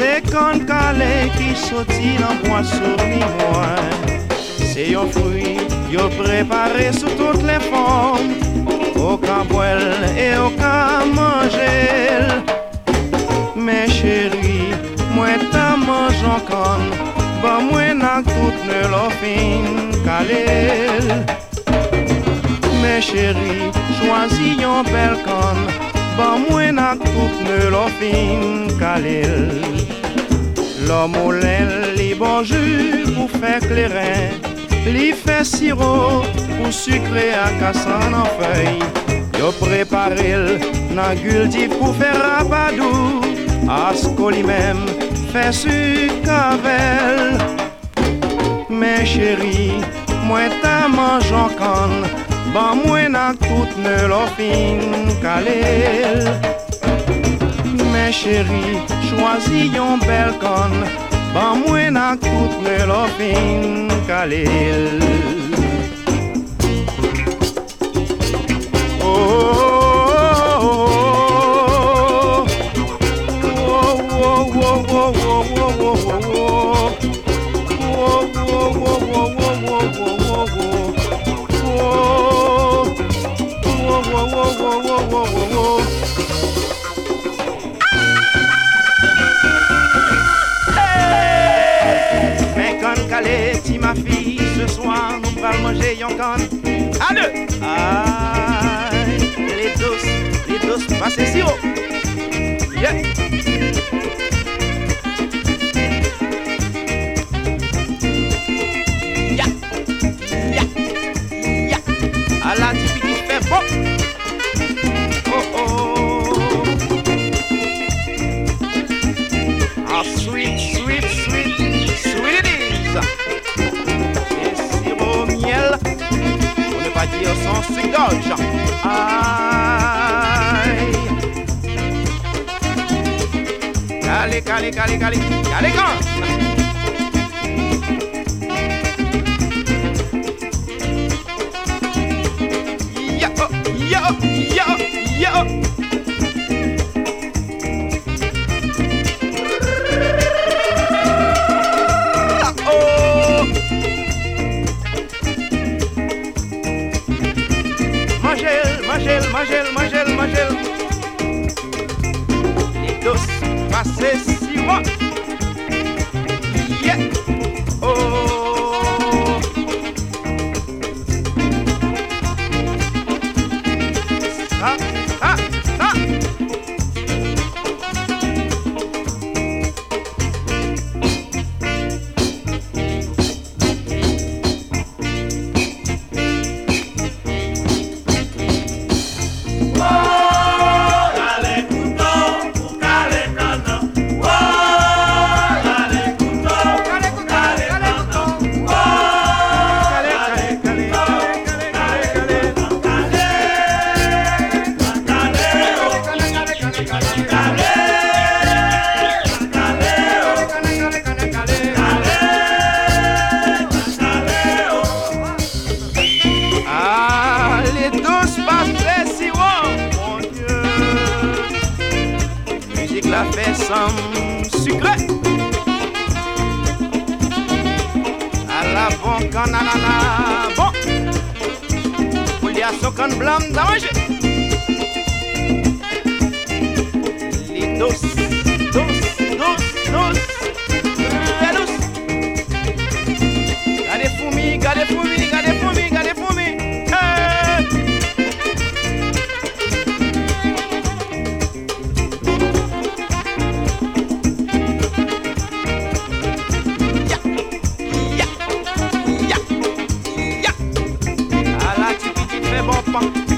C'est quand un calais qui sortit dans le bois. C'est un fruit qui est préparé sous toutes les formes. Aucun boile et aucun manger. Mes chéris, moi, t'as mangé un calais. Bon, bah, moi, je suis dans le pays de Mes chéris, choisis un bel calais ban mwen ak tout ne lo fin kalil. Lo molen li bonju pou fe kleren Li fe siro pou sukre ak asan an fey. Yo preparil nan gultif pou fe rapadou Asko li men fe sukavel Men cheri, mwen ta manj an kan Ban moi n'a tout ne l'offin calé. Mes chéris, choisis un bel con. Ban moi n'a tout ne. Oh, oh, oh, oh, oh, oh, oh, oh, oh, oh, oh. Mais quand calé, Ah si ma fi, se swan nou pral manje yon kan A! Ay, le dos, le dos pase si yo oh. our sweet, sweet, sweet sweeties. Et sirop au miel, pour ne pas dire sans cigage. Aïe. Allez, allez, allez, allez, allez, allez, pase siman Ye, oh kafe sam A la bon kan nanana bon. Pou li a so kan blan pam